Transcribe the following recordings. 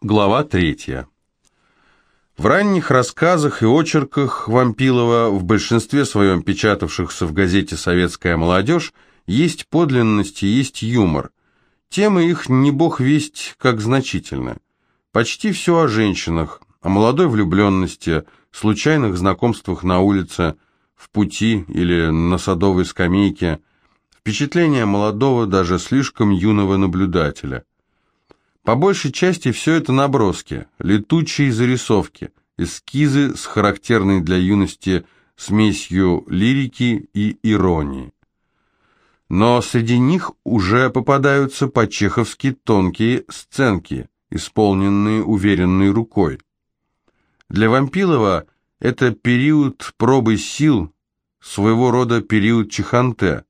Глава третья. В ранних рассказах и очерках Вампилова, в большинстве своем печатавшихся в газете «Советская молодежь», есть подлинность и есть юмор. Темы их не бог весть как значительно. Почти все о женщинах, о молодой влюбленности, случайных знакомствах на улице, в пути или на садовой скамейке, впечатление молодого, даже слишком юного наблюдателя. По большей части все это наброски, летучие зарисовки, эскизы с характерной для юности смесью лирики и иронии. Но среди них уже попадаются по-чеховски тонкие сценки, исполненные уверенной рукой. Для Вампилова это период пробы сил, своего рода период чеханте.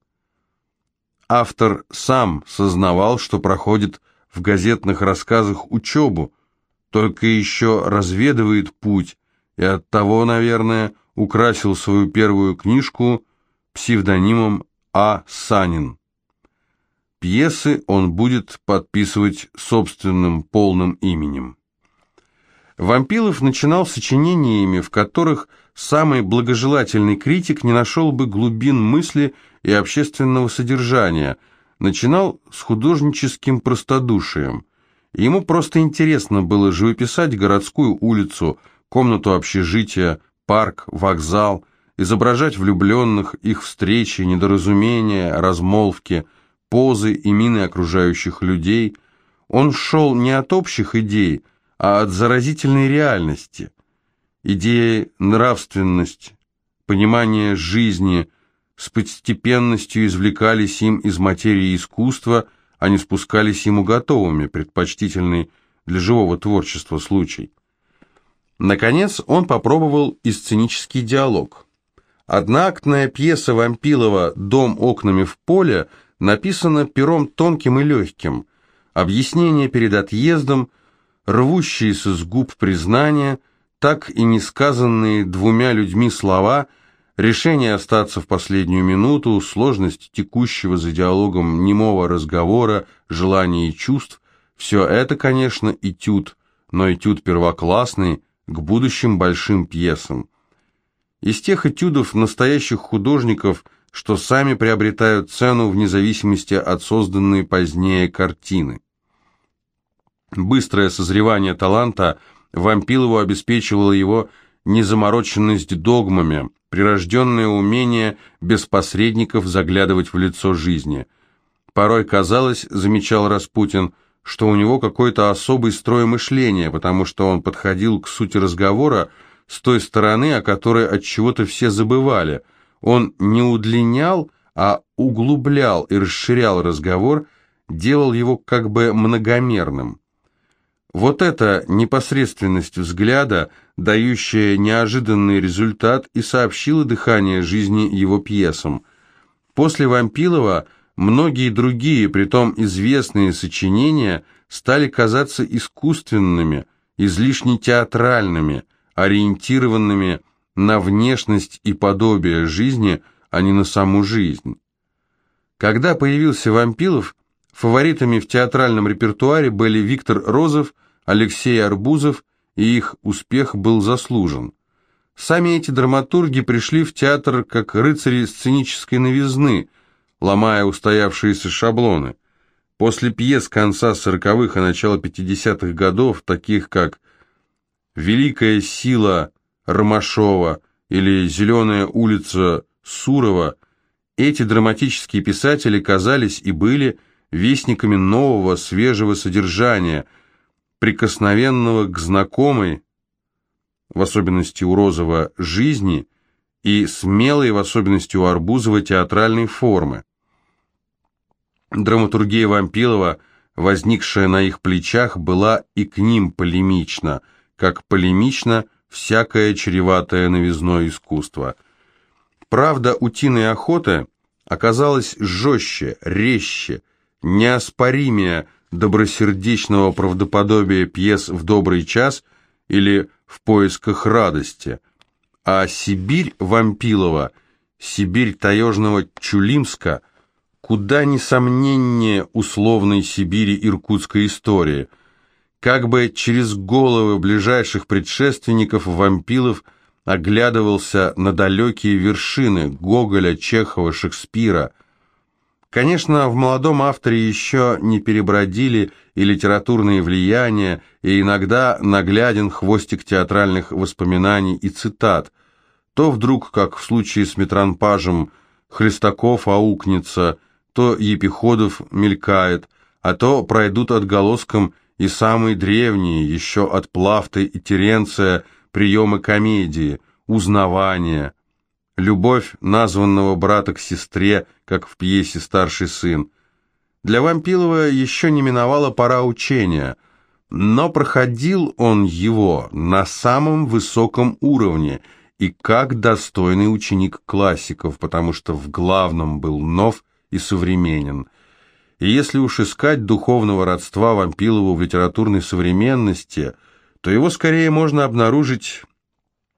Автор сам сознавал, что проходит в газетных рассказах учебу, только еще разведывает путь, и оттого, наверное, украсил свою первую книжку псевдонимом А. Санин. Пьесы он будет подписывать собственным полным именем. Вампилов начинал сочинениями, в которых самый благожелательный критик не нашел бы глубин мысли и общественного содержания – начинал с художническим простодушием. Ему просто интересно было живописать городскую улицу, комнату общежития, парк, вокзал, изображать влюбленных, их встречи, недоразумения, размолвки, позы и мины окружающих людей. Он шел не от общих идей, а от заразительной реальности. Идеи нравственность, понимание жизни – с постепенностью извлекались им из материи искусства, а не спускались ему готовыми, предпочтительный для живого творчества случай. Наконец он попробовал и сценический диалог. Одноактная пьеса Вампилова «Дом окнами в поле» написана пером тонким и легким. Объяснения перед отъездом, рвущиеся с губ признания, так и не сказанные двумя людьми слова – Решение остаться в последнюю минуту, сложность текущего за диалогом немого разговора, желаний и чувств – все это, конечно, этюд, но этюд первоклассный к будущим большим пьесам. Из тех этюдов настоящих художников, что сами приобретают цену вне зависимости от созданной позднее картины. Быстрое созревание таланта Вампилову обеспечивало его незамороченность догмами – прирожденное умение без посредников заглядывать в лицо жизни. Порой казалось, замечал Распутин, что у него какой-то особый строй мышления, потому что он подходил к сути разговора с той стороны, о которой от чего-то все забывали. Он не удлинял, а углублял и расширял разговор, делал его как бы многомерным. Вот эта непосредственность взгляда, дающая неожиданный результат, и сообщила дыхание жизни его пьесам. После Вампилова многие другие, притом известные сочинения, стали казаться искусственными, излишне театральными, ориентированными на внешность и подобие жизни, а не на саму жизнь. Когда появился Вампилов, Фаворитами в театральном репертуаре были Виктор Розов, Алексей Арбузов, и их успех был заслужен. Сами эти драматурги пришли в театр как рыцари сценической новизны, ломая устоявшиеся шаблоны. После пьес конца сороковых и начала пятидесятых годов, таких как «Великая сила» Ромашова или «Зеленая улица» Сурова, эти драматические писатели казались и были вестниками нового, свежего содержания, прикосновенного к знакомой, в особенности у Розова, жизни и смелой, в особенности у Арбузова, театральной формы. Драматургия Вампилова, возникшая на их плечах, была и к ним полемична, как полемично всякое чреватое новизной искусство. Правда утиной охоты оказалась жестче, резче, неоспоримее добросердечного правдоподобия пьес «В добрый час» или «В поисках радости», а Сибирь Вампилова, Сибирь таежного Чулимска, куда несомненнее условной Сибири иркутской истории. Как бы через головы ближайших предшественников вампилов оглядывался на далекие вершины Гоголя, Чехова, Шекспира. Конечно, в молодом авторе еще не перебродили и литературные влияния, и иногда нагляден хвостик театральных воспоминаний и цитат. То вдруг, как в случае с Метранпажем, Хлестаков аукнется, то Епиходов мелькает, а то пройдут отголоском и самые древние, еще от Плафты и Теренция, приемы комедии, узнавания, любовь названного брата к сестре, как в пьесе «Старший сын». Для Вампилова еще не миновала пора учения, но проходил он его на самом высоком уровне и как достойный ученик классиков, потому что в главном был нов и современен. И если уж искать духовного родства Вампилову в литературной современности, то его скорее можно обнаружить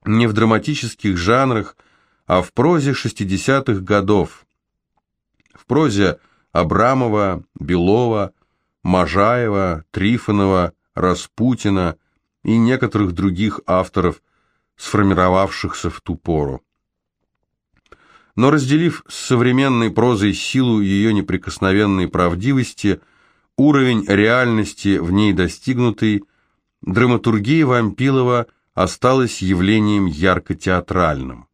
не в драматических жанрах, а в прозе 60-х годов. В прозе Абрамова, Белова, Можаева, Трифонова, Распутина и некоторых других авторов, сформировавшихся в ту пору. Но разделив с современной прозой силу ее неприкосновенной правдивости, уровень реальности в ней достигнутый, драматургия Вампилова осталась явлением ярко-театральным.